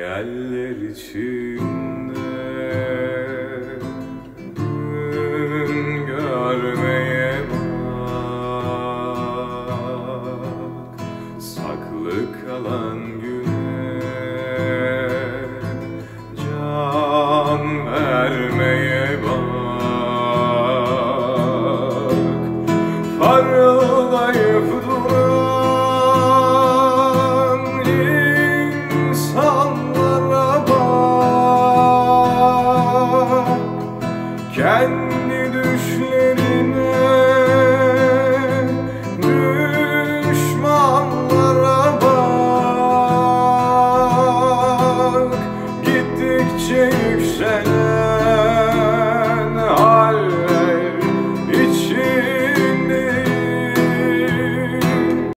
Hayaller içinde gün görmeye bak. Saklı kalan gün Kendi düşlerine Düşmanlara bak. Gittikçe yükselen